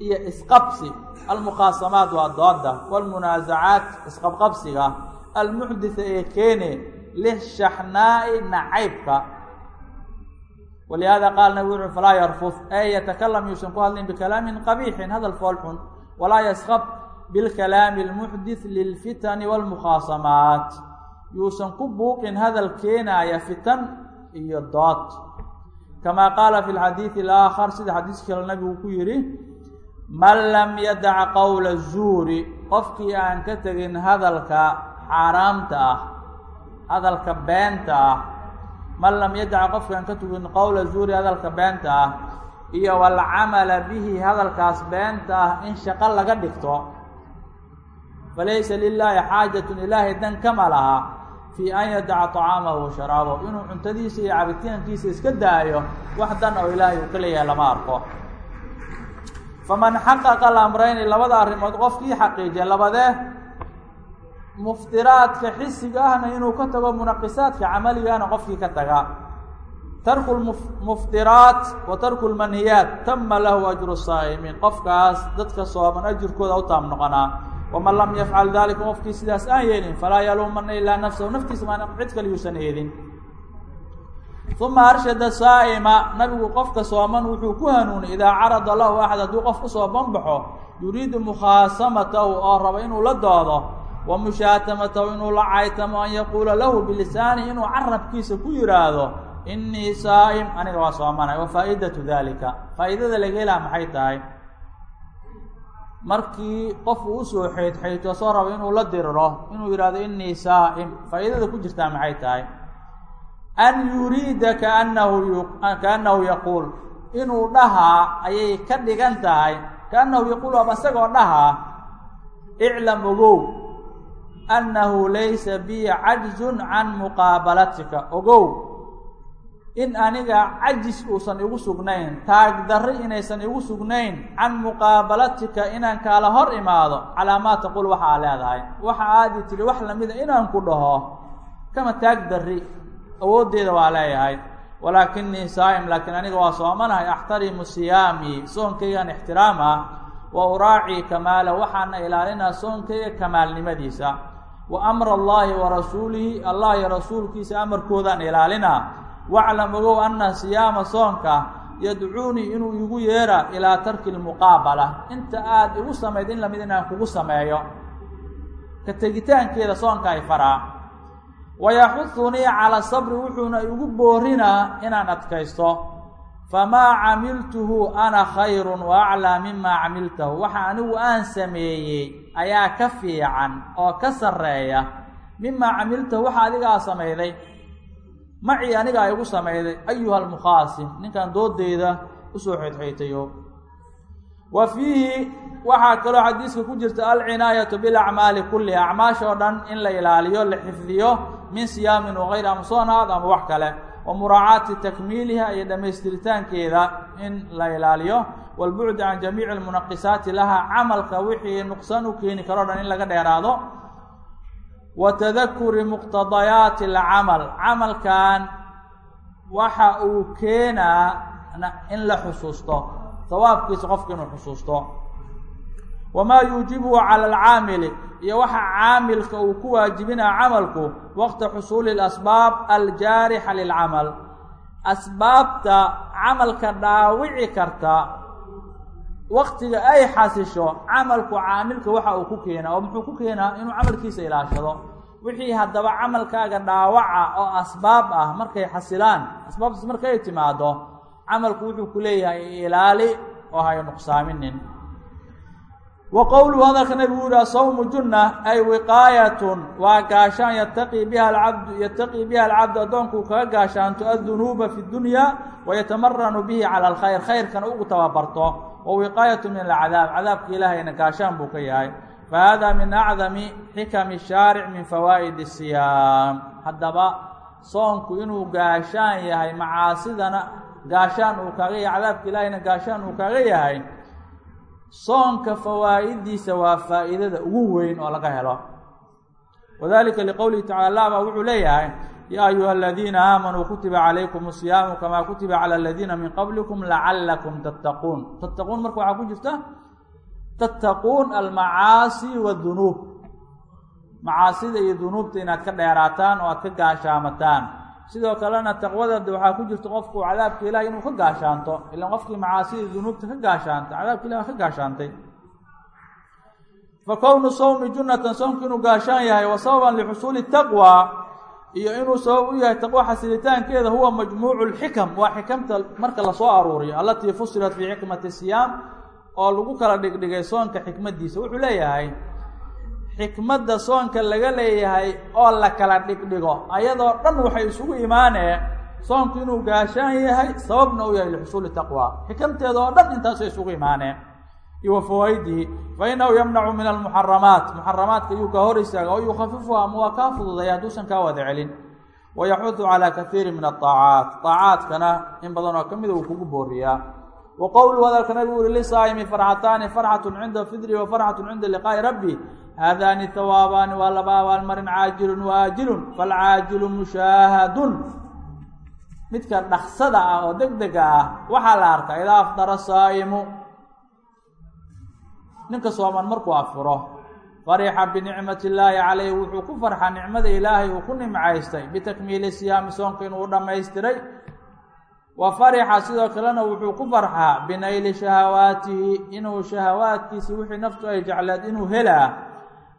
iyo isqabsi. almukhaasamaat waa dooda walmunaasacaat isqabqabsiga. almuxditha ee keene lishaxnaa'i nacaybka walihaada qaal nabig wuxu falaa yarfud ey yatakalam yuusan ku hadlin bikalaamin qabiixin hadal foolxun walaa yaskab bilkalaami almuxdis lilfitani waalmukhaasamaat yuusan ku buuqin hadal keenaaya fitan iyo dood kama qaala fi lxadiidi alaakhar sida xadiis kale nabigu ku yidhi man lam yadac qawla zuuri qofkii aan ka tegin hadalka xaaraamta ah hadalka beenta ah man lam yadac qofki aan ka tegin qowla zuuri hadalka beenta ah iyo walcamala bihi hadalkaas beenta ah in shaqo laga dhigto falaysa lilaahi xaajatun ilaahay dan kama laha fii an yadaca طacaamahu wa inuu cuntadiisa iyo cabitaankiisa iska daayo wax dan oo ilaahay uu ka leeyahay lama arko faman xaqaqa alamrayni labada arrimood qofkii xaqiijiya labadee muftiraadka xisiga ahna inuu ka tago munaqisaadka camaligahna qofkii ka taga tarku muftiraat wa tarku lmanhiyaat tama lahu ajru saa'imiin qofkaas dadka sooman ajirkooda u taam noqonaa waman lam yafcal dalika qofkii sidaas aan yeelin falaa yaluumana ilaa nafsahu naftiisa maan cid kale yuusan eedin uma arshada saa'ima nabigu qofka sooman wuxuu ku hanuunay idaa carada lahu axad hadduu qof ku soo banbaxo yuriidu mukhaasamatahu oo raba inuu la doodo wa mushaatamatahu inuu la caytamo an yaquula lahu bilisaanihi inuu carabkiisa ku yidhaahdo inii saa'im aniga waa soomanay wa faa'idatu dalika faa'iidada laga helaa maxay tahay markii qofku u soo xeydxayto soo rabo inuu la diriro inuu yidhahdo inii saa'im. Faa'iidada ku jirtaa maxay tahay? An yuriida kaanahu kaannahu yaquul. Inuu dhahaa ayay ka dhigan tahay. Kaannahu yaquul aba isagoo dhahaa iclam ogow. Annahu laysa bi cajzun can muqaabalatika ogow in aniga cajis uusan igu sugnayn taag darri inaysan igu sugnayn can muqaabalatika inaan kaala hor imaado calaa maa taquul waxa aa leedahay. Waxa aadi tiri wax lamida inaan ku dhaho kama taag darri awooddeeda waa leeyahay. Walaakinii saa'im laakiin aniga waa soomanahay axtarimu siyaamii soonkaygaan ixtiraama wa uraacii kamaala waxaana ilaalinaa soonkayga kamaalnimadiisa. Wa amra allaahi wa rasuulihi allah iyo rasuulkiisa amarkoodaan ilaalinaa waclam ogow anna siyaama soonka yadcuunii inuu igu yeera ilaa tarki lmuqaabala inta aada igu samayd in la mid inaan kugu sameeyo ka tegitaankeeda soonka ay faraa wayaxudunii cala sabri wuxuuna igu boorinaa inaan adkaysto famaa camiltuhu ana khayrun wa aclaa mimaa camiltahu waxa anigu aan sameeyey ayaa ka fiican oo ka sarreeya mimaa camiltahu waxa adigaa samayday macii anigaa igu samayday ayuha almukhaasim ninkan doodeyda u soo xeydxeytayo wa fiihi waxaa kaloo xadiiska ku jirta alcinaayatu bilacmaali kulliha acmaasha oo dhan in la ilaaliyo la xifdiyo min siyaamin wagayri ama soonaad ama wax kale. Wa muraacaati takmiiliha iyo dhammaystiritaankeeda in la ilaaliyo. Walbucdi can jamiici almunaqisaati laha camalka wixii nuqsaan u keeni karo dhan in laga dheeraado wa tadakuri muqtadayaati alcamal. Camalkan waxa uu keenaa in la xusuusto. Sawaabkiisa qofka inuu xusuusto. Wamaa yuujibuhu cala alcaamili iyo waxa caamilka uu ku waajibinaa camalku waqta xusuuli اlasbaab aljaarixa lilcamal. Asbaabta camalka dhaawici karta waktiga ay xasisho camalku caamilka waxa uu ku keenaa oo muxuu ku keenaa inuu camalkiisa ilaashado. Wixii haddaba camalkaaga dhaawaca oo asbaab ah markay xasilaan asbaabtaas markay timaado camalku wuxuu ku leeyahay ilaali oo hay nuqsaaminin. Wa qowluhu hadalka nabigu yihi asawmu junna ay wiqaayatun waa gaashaan yataqii biha alcabdu yataqii biha alcabdu addoonkuu kaga gaashaanto addunuuba fi dunya wayatamaranu bihi cala alkhayr khayrkana ugu tababarto wa wiqaayatu min alcadaab cadaabka ilaahayna gaashaan buu ka yahay. Fa hada min acdami xikami shaaric min fawaa'id siyaam. Haddaba soonku inuu gaashaan yahay macaasidana gaashaan uu kaaga yahay cadaabka ilaahayna gaashaan uu kaaga yahay soonka fawaa'idiisa waa faa'iidada ugu weyn oo laga helo. Wadalika liqowlihi tacala allah baa wuxuu leeyahay yaa ayuha aladiina aamanuu kutiba calaykum asiyaamu kamaa kutiba cala aladiina min qablikum lacallakum tattaquun tattaquun marka waxaa ku jirta tattaquun almacaasi wadunuub macaasida iyo dunuubta inaad ka dheeraataan oo aad ka gaashaamataan sidoo kalena taqwadada waxaa ku jirta qofku cadaabka ilahi inuu ka gaashaanto ilaan qofkii macaasida dunuubta ka gaashaantay cadaabka ilahi ka gaashaantay fa kownu sawmi junnatan soomku inuu gaashaan yahay wa sababan lixusuuli taqwa iyo inuu sabab u yahay taqwo xasilitaankeeda huwa majmuucu lxikam waa xikamta marka la soo aruuriyo allatii fusilat fii xikmati siyaam oo lagu kala dhigdhigay soonka xikmadiisa wuxuu leeyahay xikmadda soonka laga leeyahay oo la kala dhigdhigo ayadoo dhan waxay isugu imaanee soonku inuu gaashaan yahay sababna u yahay lixusuuli taqwa. Xikamteeda oo dhan intaasay isugu imaaneen iyo wa fawaa'idihi fa inahu yamnacu min almuxaramaat muxaramaadka yuu ka hor istaaga oo yukhafifuha ama waa kaa fududaya hadduusan kaa wada celin. Wayaxudu calaa kaiiri min aaacaat aacaadkana in badan oo ka mida uu kugu booriyaa. Wa qowlu hadalka nabigu uri lisaa'imi farxataani farxatun cinda fidri wa farxatun cinda liqaa'i rabbi haadaani hawaabaani waa laba abaalmarin caajilun waajilun falcaajilu mushaahadun. Midka dhaksada ah oo deg dega ah waxaa la arkaa idaa afdara saa'imu ninka sooman markuu afuro. Farixa binicmati illaahi calayh wuxuu ku farxaa nicmada ilaahay uu ku nimcaystay. Bitakmiili siyaami soonka inuu dhammaystiray. Wa farixa sidoo kalena wuxuu ku farxaa binayli shahawaatihi inuu shahawaadkiisi wixii naftu ay jecleed inuu helaa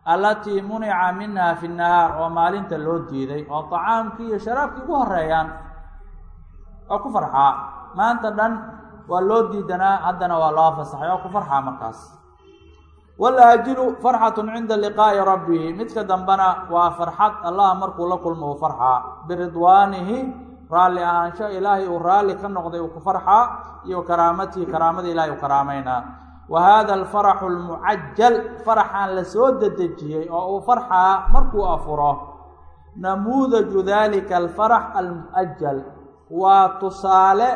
allatii munica minha fi nahaar oo maalinta loo diiday oo tacaamkii iyo sharaabkii ugu horeeyaan waa ku farxaa. Maanta dhan waa loo diidanaa haddana waa loo fasaxay oo ku farxaa markaas walaajilu farxatun cinda liqaa'i rabbihi midka dambena waa farxad allah markuu la kulmo uu farxaa biridwaanihi raalli ahaansho ilaahay uu raalli ka noqday uu ku farxaa iyo karaamatihi karaamada ilahay uu karaamaynaa wa hada alfaraxu almucajal faraxaan la soo dedejiyey oo uu farxaa markuu afuro namuudaju dalika alfarax almu'ajal waa tusaale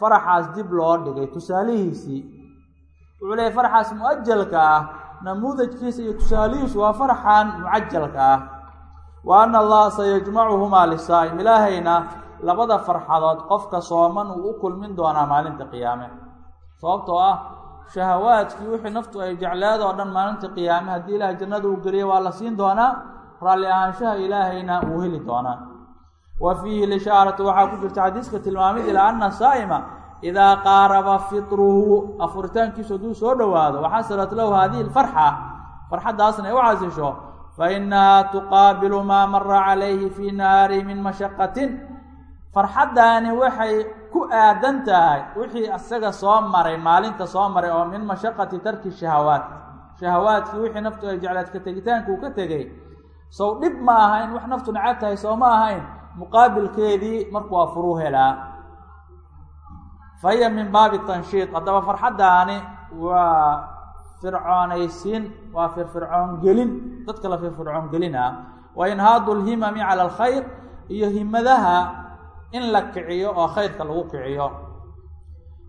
faraxaas dib loo dhigay tusaalihiisii wuxuu leeyay faraxaas mu'ajalka ah namuudajkiisa iyo tusaalihiisu waa faraxan mucajalka ah. Wa ana allaha sayajmacuhumaa lisaa'im. Ilaahayna labada farxadood qofka sooman uu u kulmin doonaa maalinta qiyaame. Sababtoo ah shahawaadkii wixii naftu ay jecleed oo dhan maalinta qiyaame haddii ilaahay jannada uu geliya waa la siin doonaa raalli ahaanshaha ilaahayna uu heli doonaa. Wa fiihi lishaaratu waxaa ku jirta xadiiska tilmaamid ilaa ana saa'ima idaa qaaraba fitruhu afuritaankiisu hadduu soo dhowaado waxasalat lahu hadihi alfarxa farxaddaasna ay u casisho fa inahaa tuqaabilu maa mara calayhi fii nahaarihi min mashaqatin farxaddaani waxay ku aadan tahay wixii isaga soo maray maalinta soo maray oo min mashaqati tarki shahawaat shahawaadkii wixii naftu ay jeclaad ka tegitaanka uu ka tegey sow dhib ma ahayn wax naftu necab tahay soo ma ahayn muqaabilkeedii markuu afuruu helaa fa hiya min baabi tanshiid haddaba farxaddaani waa fircoonaysiin waa firfircoon gelin dadka la firfircoon gelinaa wa inhaadu lhimami cala alkhayr iyo himadaha in la kiciyo oo khayrka lagu kiciyo.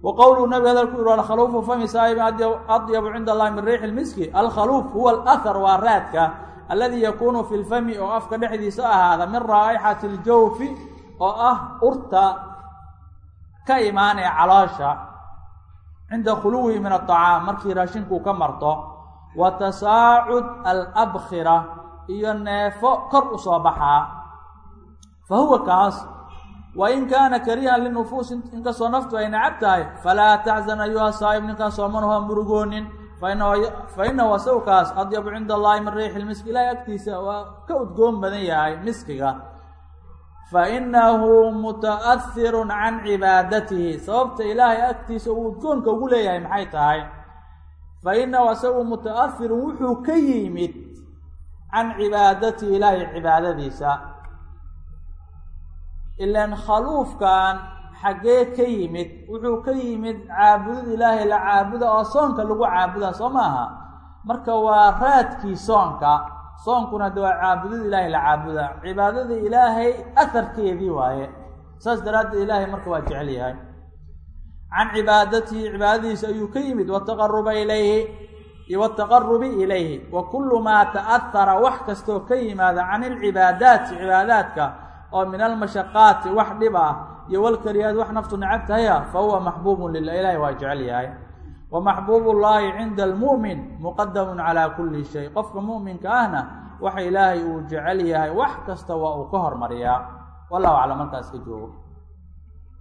Wa qowluhu nabiga hadalku yihi alkhaluufu fami saa'imi adyabu cinda allahi min riixi lmiski alkhaluuf huwa alahar waa raadka alladii yakuunu fi lfami oo afka dhexdiisa ahaada min raa'ixati ljawfi oo ah urta ka imaanaya caloosha cinda khuluwihi min aطacaam markii raashinkuu ka marto wa tasaacud alabkhira iyo neefo kor u soo baxaa fa huwa kaas wain kaana karihan linufuus inkastoo naftu ay nacab tahay falaa taczan ayuha saa'ib ninkaan soomanuha murugoonin fa inahu asawkaas adyabu cinda allahi min riixi lmiski ilahay agtiisa waa ka udgoon badan yahay miskiga fainahu muta'ahirun can cibaadatihi sababta ilaahay agtiisa uu udgoonka ugu leeyahay maxay tahay fa inahu asagu muta'ahirun wuxuu ka yimid can cibaadatihi ilaahay cibaadadiisa ilan khaluufkan xaggee ka yimid wuxuu ka yimid caabudada ilaahay la caabuda oo soonka lagu caabudaa soo maaha marka waa raadkii soonka soonkuna de waa caabudada ilaahay la caabuda. Cibaadada ilaahay aharkeedii waaye. Saas daraaddeed ilaahay marka waa jecel yahay. Can cibaadatihi cibaadadiisa ayuu ka yimid wataqaruba ilayhi iyo wataqarubi ilayhi. Wa kullu maa ta'ahara wax kastoo ka yimaada can ilcibaadaati cibaadaadka oo min almashaqaati wax dhib ah iyo walkariyaad wax naftu necab tahaya fa huwa maxbuubun lilah ilaahay waa jecel yahay wa maxbuub ullaahi cinda almu'min muqadamun calaa kulli shay. Qofka mu'minka ahna waxa ilaahay uu jecel yahay wax kasta waa uu ka hormariyaa. Wallahu aclam halkaas ka joogo